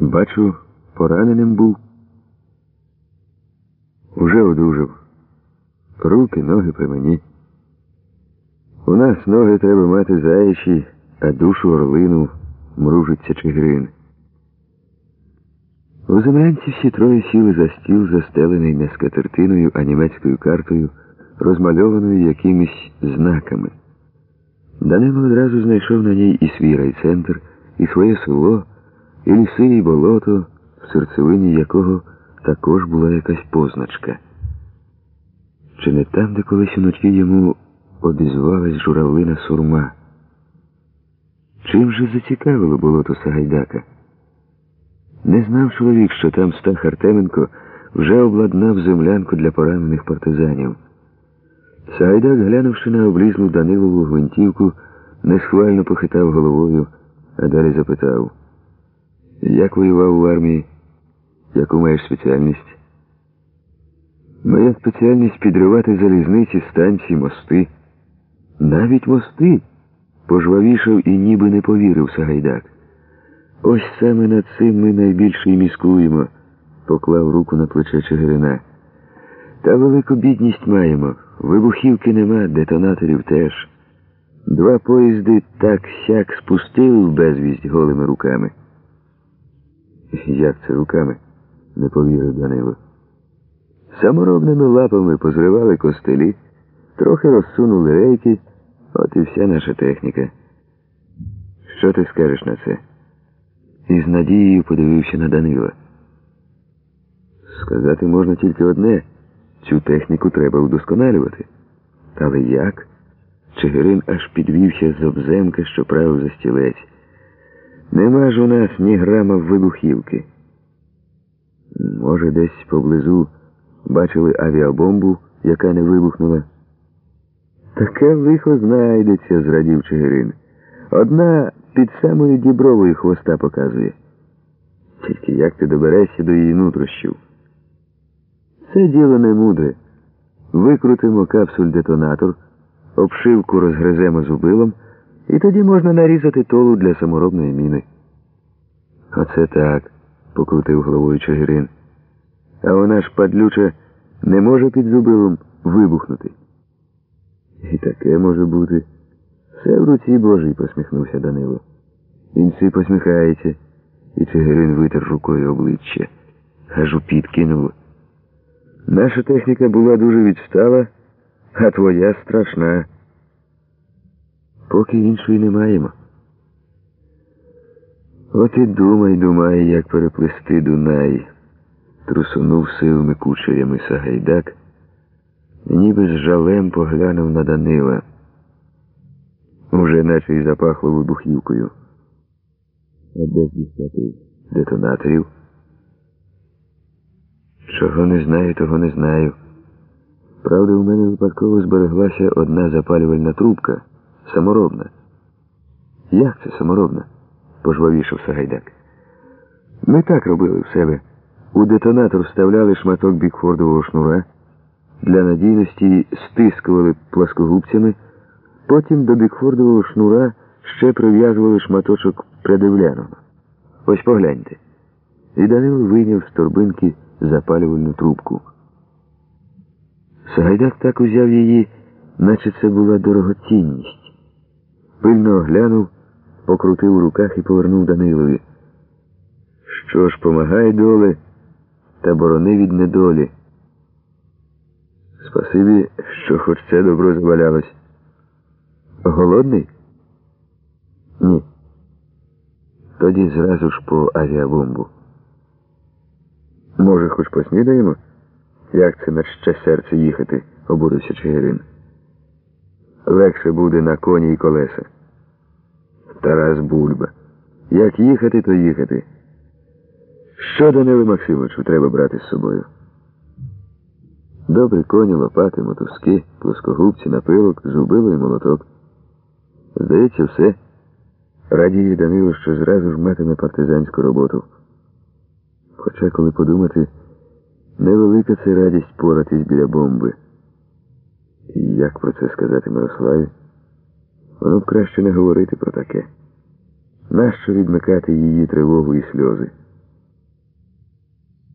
Бачу, пораненим був. Уже одужав. Руки, ноги при мені. У нас ноги треба мати заячі, а душу орлину мружиться чигирин. У землянці всі троє сіли за стіл, застелений не скатертиною, а німецькою картою, розмальованою якимись знаками. Данило одразу знайшов на ній і свій райцентр, і своє село, і ліси, і болото, в серцевині якого також була якась позначка. Чи не там, де колись уночі йому обізвалась журавлина сурма? Чим же зацікавило болото Сагайдака? Не знав чоловік, що там Стах Артеменко вже обладнав землянку для поранених партизанів. Сагайдак, глянувши на облізлу Данилову гвинтівку, несхвально похитав головою, а далі запитав, як воював в армії, яку маєш спеціальність? Моя спеціальність підривати залізниці, станції, мости. Навіть мости, пожвавішав і ніби не повірив Сагайдак. Ось саме над цим ми найбільше і міскуємо, поклав руку на плече Чигирина. Та велику бідність маємо. Вибухівки нема, детонаторів теж. Два поїзди так сяк спустили в безвість голими руками. Як це руками? не повірив Данило. Саморобними лапами позривали костелі, трохи розсунули рейки, от і вся наша техніка. Що ти скажеш на це? І з надією подивився на Данила. Сказати можна тільки одне. Цю техніку треба удосконалювати. Але як? Чигирин аж підвівся з обземки, що правив за стілець. Нема ж у нас ні грама вибухівки. Може, десь поблизу бачили авіабомбу, яка не вибухнула. Таке лихо знайдеться, зрадів Чигирин. Одна під самою дібровою хвоста показує. Тільки як ти доберешся до її нутрощів? Це діло не мудре. Викрутимо капсуль-детонатор, обшивку розгриземо зубилом, і тоді можна нарізати толу для саморобної міни. Оце так, покрутив головою Чигирин. А вона ж падлюча не може під зубилом вибухнути. І таке може бути. Все в руці Божій, посміхнувся Данило. Інці посміхається, і Чигирин витер рукою обличчя. Аж у під. Наша техніка була дуже відстала, а твоя страшна. Поки іншої не маємо. От і думай, думай, як переплести Дунай. Трусунув сивими кучерями Сагайдак, і ніби з жалем поглянув на Данила. Уже наче й запахло вибухівкою. А де дістати детонаторів? Чого не знаю, того не знаю. Правда, у мене випадково збереглася одна запалювальна трубка, саморобна. Як це саморобна? Пожвавішав Сагайдак. Ми так робили в себе. У детонатор вставляли шматок бікфордового шнура, для надійності стискували пласкогубцями, потім до бікфордового шнура ще прив'язували шматочок придивляного. Ось погляньте. І Данило вийняв з торбинки запалювальну трубку. Сагайдак так узяв її, наче це була дорогоцінність. Пильно оглянув, покрутив у руках і повернув Данилові. Що ж, помагай доле, та борони від недолі. Спасибі, що хоч це добро завалялось. Голодний? Ні. Тоді зразу ж по авіабомбу. Може, хоч поснідаємо? Як це на ще серце їхати, обурився Чигирин. Легше буде на коні і колеса. Тарас Бульба. Як їхати, то їхати. Що Даниле Максимовичу треба брати з собою? Добрі коні, лопати, мотузки, плоскогубці, напилок, зубило і молоток. Здається, все. Радіє Данило, що зразу ж матиме партизанську роботу. Хоча, коли подумати, невелика це радість поратись біля бомби. Як про це сказати Мирославі? Воно б краще не говорити про таке. Нащо відмикати її тривогу і сльози?